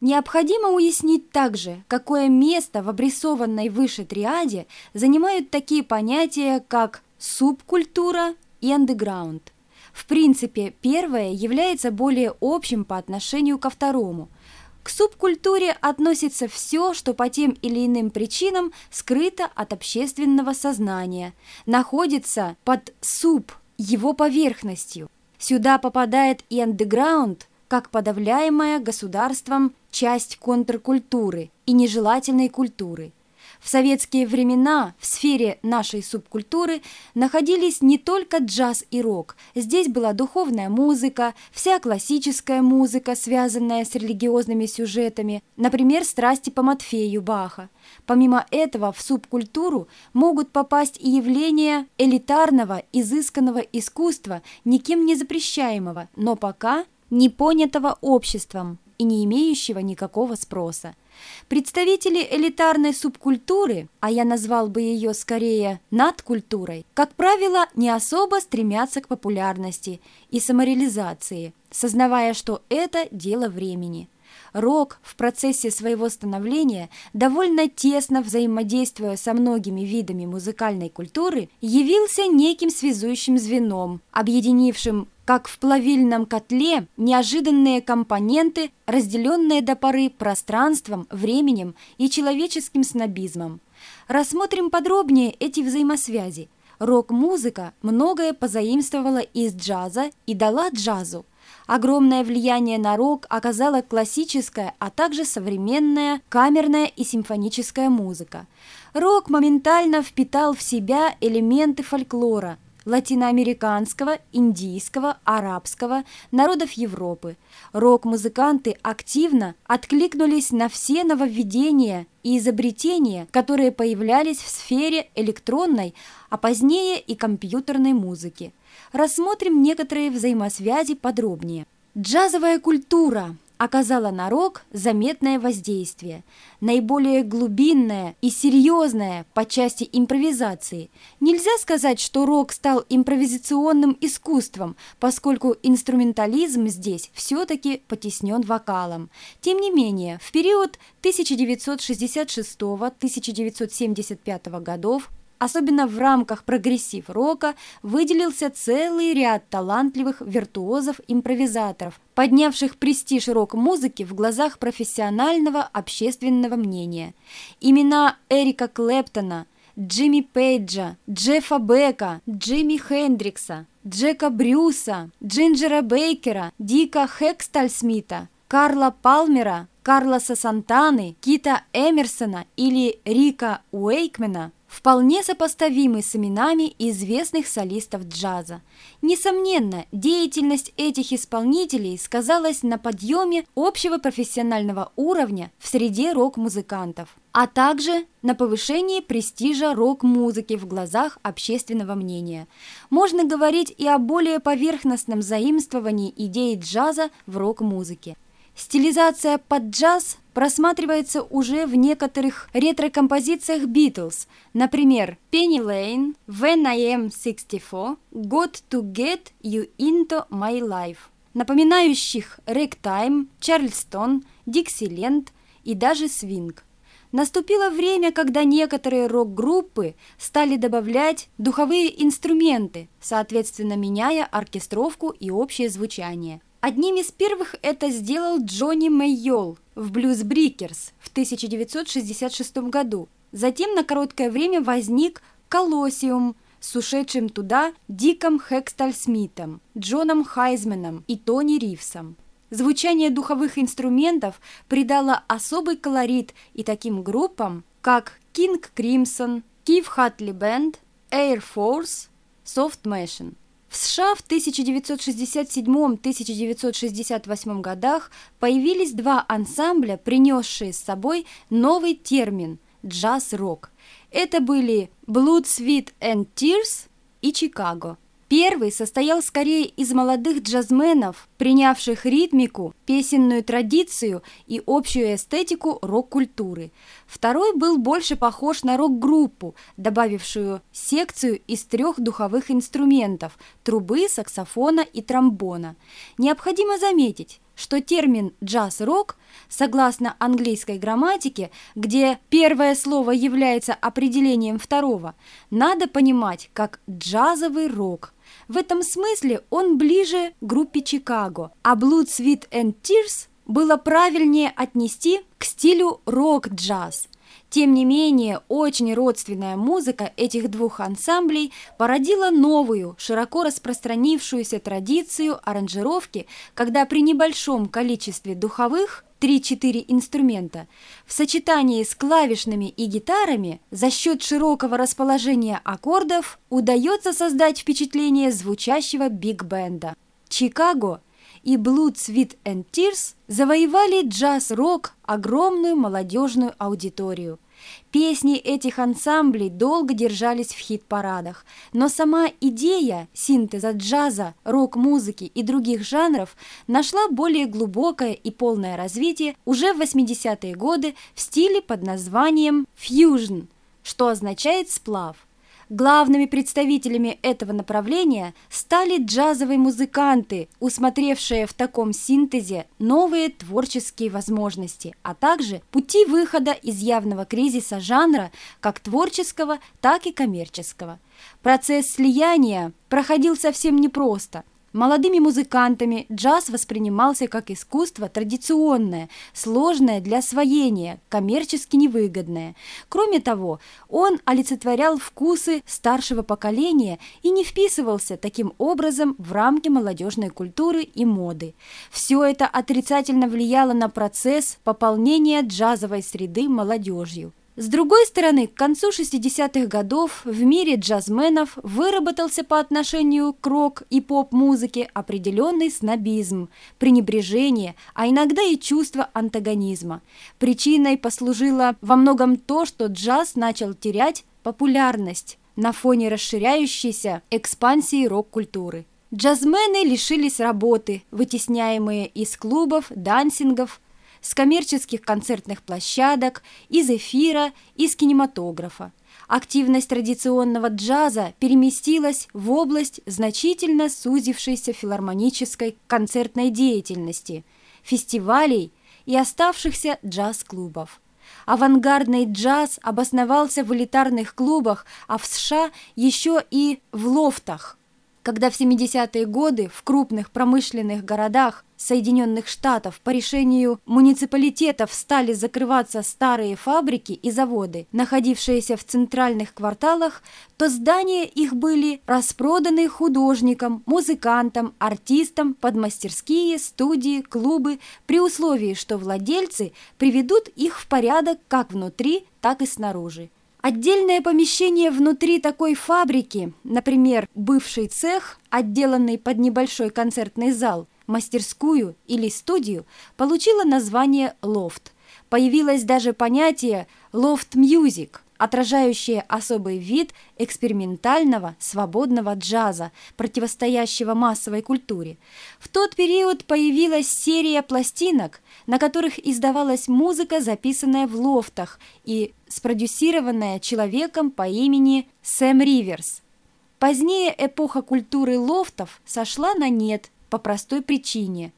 Необходимо уяснить также, какое место в обрисованной выше триаде занимают такие понятия, как субкультура и андеграунд. В принципе, первое является более общим по отношению ко второму. К субкультуре относится все, что по тем или иным причинам скрыто от общественного сознания, находится под суб, его поверхностью. Сюда попадает и андеграунд, как подавляемая государством часть контркультуры и нежелательной культуры. В советские времена в сфере нашей субкультуры находились не только джаз и рок. Здесь была духовная музыка, вся классическая музыка, связанная с религиозными сюжетами, например, «Страсти по Матфею» Баха. Помимо этого в субкультуру могут попасть и явления элитарного, изысканного искусства, никем не запрещаемого, но пока не понятого обществом и не имеющего никакого спроса. Представители элитарной субкультуры, а я назвал бы ее скорее надкультурой, как правило, не особо стремятся к популярности и самореализации, сознавая, что это дело времени. Рок в процессе своего становления, довольно тесно взаимодействуя со многими видами музыкальной культуры, явился неким связующим звеном, объединившим как в плавильном котле неожиданные компоненты, разделенные до поры пространством, временем и человеческим снобизмом. Рассмотрим подробнее эти взаимосвязи. Рок-музыка многое позаимствовала из джаза и дала джазу. Огромное влияние на рок оказала классическая, а также современная камерная и симфоническая музыка. Рок моментально впитал в себя элементы фольклора – латиноамериканского, индийского, арабского, народов Европы. Рок-музыканты активно откликнулись на все нововведения и изобретения, которые появлялись в сфере электронной, а позднее и компьютерной музыки. Рассмотрим некоторые взаимосвязи подробнее. Джазовая культура – оказала на рок заметное воздействие, наиболее глубинное и серьезное по части импровизации. Нельзя сказать, что рок стал импровизационным искусством, поскольку инструментализм здесь все-таки потеснен вокалом. Тем не менее, в период 1966-1975 годов Особенно в рамках прогрессив-рока выделился целый ряд талантливых виртуозов-импровизаторов, поднявших престиж рок-музыки в глазах профессионального общественного мнения. Имена Эрика Клэптона, Джимми Пейджа, Джеффа Бека, Джимми Хендрикса, Джека Брюса, Джинджера Бейкера, Дика Хекстолл-Смита, Карла Палмера, Карлоса Сантаны, Кита Эмерсона или Рика Уэйкмена – вполне сопоставимы с именами известных солистов джаза. Несомненно, деятельность этих исполнителей сказалась на подъеме общего профессионального уровня в среде рок-музыкантов, а также на повышении престижа рок-музыки в глазах общественного мнения. Можно говорить и о более поверхностном заимствовании идеи джаза в рок-музыке. Стилизация под джаз просматривается уже в некоторых ретро-композициях Beatles, например, Penny Lane, When I Am 64, Got to Get You Into My Life, напоминающих Ragtime, Чарльстон, Dixieland и даже свинг. Наступило время, когда некоторые рок-группы стали добавлять духовые инструменты, соответственно меняя оркестровку и общее звучание – Одним из первых это сделал Джонни Мэйол в «Блюз Брикерс» в 1966 году. Затем на короткое время возник «Колоссиум» с ушедшим туда Диком Хексталь Смитом, Джоном Хайзменом и Тони Ривсом. Звучание духовых инструментов придало особый колорит и таким группам, как King Crimson, Keith Хатли Band, Air Force, Soft Machine. В США в 1967-1968 годах появились два ансамбля, принесшие с собой новый термин – джаз-рок. Это были Blood, Sweat and Tears и Чикаго – Первый состоял скорее из молодых джазменов, принявших ритмику, песенную традицию и общую эстетику рок-культуры. Второй был больше похож на рок-группу, добавившую секцию из трех духовых инструментов – трубы, саксофона и тромбона. Необходимо заметить, что термин «джаз-рок» согласно английской грамматике, где первое слово является определением второго, надо понимать как «джазовый рок». В этом смысле он ближе группе Чикаго, а Blood, Sweat and Tears было правильнее отнести к стилю рок-джаз – тем не менее, очень родственная музыка этих двух ансамблей породила новую, широко распространившуюся традицию аранжировки, когда при небольшом количестве духовых 3-4 инструмента в сочетании с клавишными и гитарами за счет широкого расположения аккордов удается создать впечатление звучащего биг-бенда. Чикаго и Blood, Sweat and Tears завоевали джаз-рок огромную молодежную аудиторию. Песни этих ансамблей долго держались в хит-парадах, но сама идея синтеза джаза, рок-музыки и других жанров нашла более глубокое и полное развитие уже в 80-е годы в стиле под названием «фьюжн», что означает «сплав». Главными представителями этого направления стали джазовые музыканты, усмотревшие в таком синтезе новые творческие возможности, а также пути выхода из явного кризиса жанра как творческого, так и коммерческого. Процесс слияния проходил совсем непросто – Молодыми музыкантами джаз воспринимался как искусство традиционное, сложное для освоения, коммерчески невыгодное. Кроме того, он олицетворял вкусы старшего поколения и не вписывался таким образом в рамки молодежной культуры и моды. Все это отрицательно влияло на процесс пополнения джазовой среды молодежью. С другой стороны, к концу 60-х годов в мире джазменов выработался по отношению к рок и поп-музыке определенный снобизм, пренебрежение, а иногда и чувство антагонизма. Причиной послужило во многом то, что джаз начал терять популярность на фоне расширяющейся экспансии рок-культуры. Джазмены лишились работы, вытесняемые из клубов, дансингов, с коммерческих концертных площадок, из эфира, из кинематографа. Активность традиционного джаза переместилась в область значительно сузившейся филармонической концертной деятельности, фестивалей и оставшихся джаз-клубов. Авангардный джаз обосновался в элитарных клубах, а в США еще и в лофтах. Когда в 70-е годы в крупных промышленных городах Соединенных Штатов по решению муниципалитетов стали закрываться старые фабрики и заводы, находившиеся в центральных кварталах, то здания их были распроданы художникам, музыкантам, артистам под мастерские, студии, клубы, при условии, что владельцы приведут их в порядок как внутри, так и снаружи. Отдельное помещение внутри такой фабрики, например, бывший цех, отделанный под небольшой концертный зал – мастерскую или студию получила название «лофт». Появилось даже понятие «loft music», отражающее особый вид экспериментального свободного джаза, противостоящего массовой культуре. В тот период появилась серия пластинок, на которых издавалась музыка, записанная в лофтах и спродюсированная человеком по имени Сэм Риверс. Позднее эпоха культуры лофтов сошла на нет – по простой причине.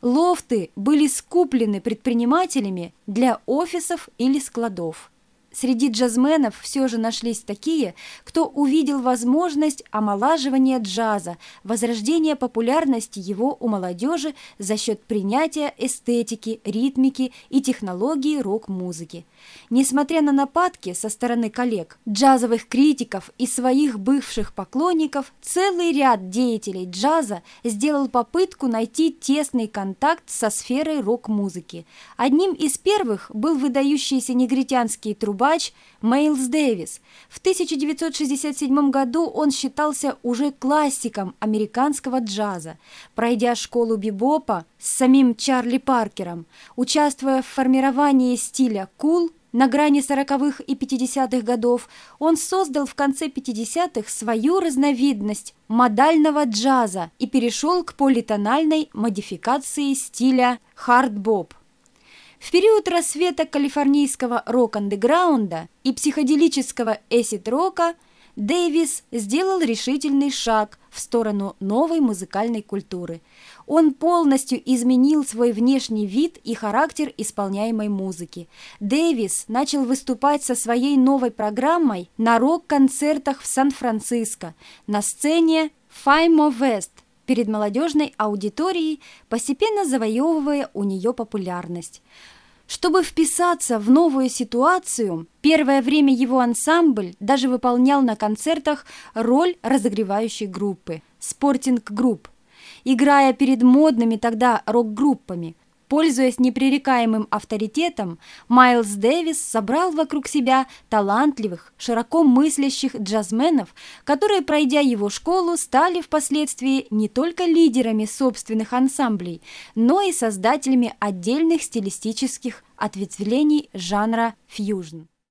Лофты были скуплены предпринимателями для офисов или складов. Среди джазменов все же нашлись такие, кто увидел возможность омолаживания джаза, возрождения популярности его у молодежи за счет принятия эстетики, ритмики и технологии рок-музыки. Несмотря на нападки со стороны коллег, джазовых критиков и своих бывших поклонников, целый ряд деятелей джаза сделал попытку найти тесный контакт со сферой рок-музыки. Одним из первых был выдающийся негритянский трубач трубач Мейлс Дэвис. В 1967 году он считался уже классиком американского джаза. Пройдя школу бибопа с самим Чарли Паркером, участвуя в формировании стиля кул, cool, на грани 40-х и 50-х годов он создал в конце 50-х свою разновидность модального джаза и перешел к политональной модификации стиля хард-боб. В период рассвета калифорнийского рок-андеграунда и психоделического эсид-рока Дэвис сделал решительный шаг в сторону новой музыкальной культуры. Он полностью изменил свой внешний вид и характер исполняемой музыки. Дэвис начал выступать со своей новой программой на рок-концертах в Сан-Франциско на сцене Файмо Вест перед молодежной аудиторией, постепенно завоевывая у нее популярность. Чтобы вписаться в новую ситуацию, первое время его ансамбль даже выполнял на концертах роль разогревающей группы – спортинг-групп, играя перед модными тогда рок-группами – Пользуясь непререкаемым авторитетом, Майлз Дэвис собрал вокруг себя талантливых, широко мыслящих джазменов, которые, пройдя его школу, стали впоследствии не только лидерами собственных ансамблей, но и создателями отдельных стилистических ответвлений жанра фьюжн.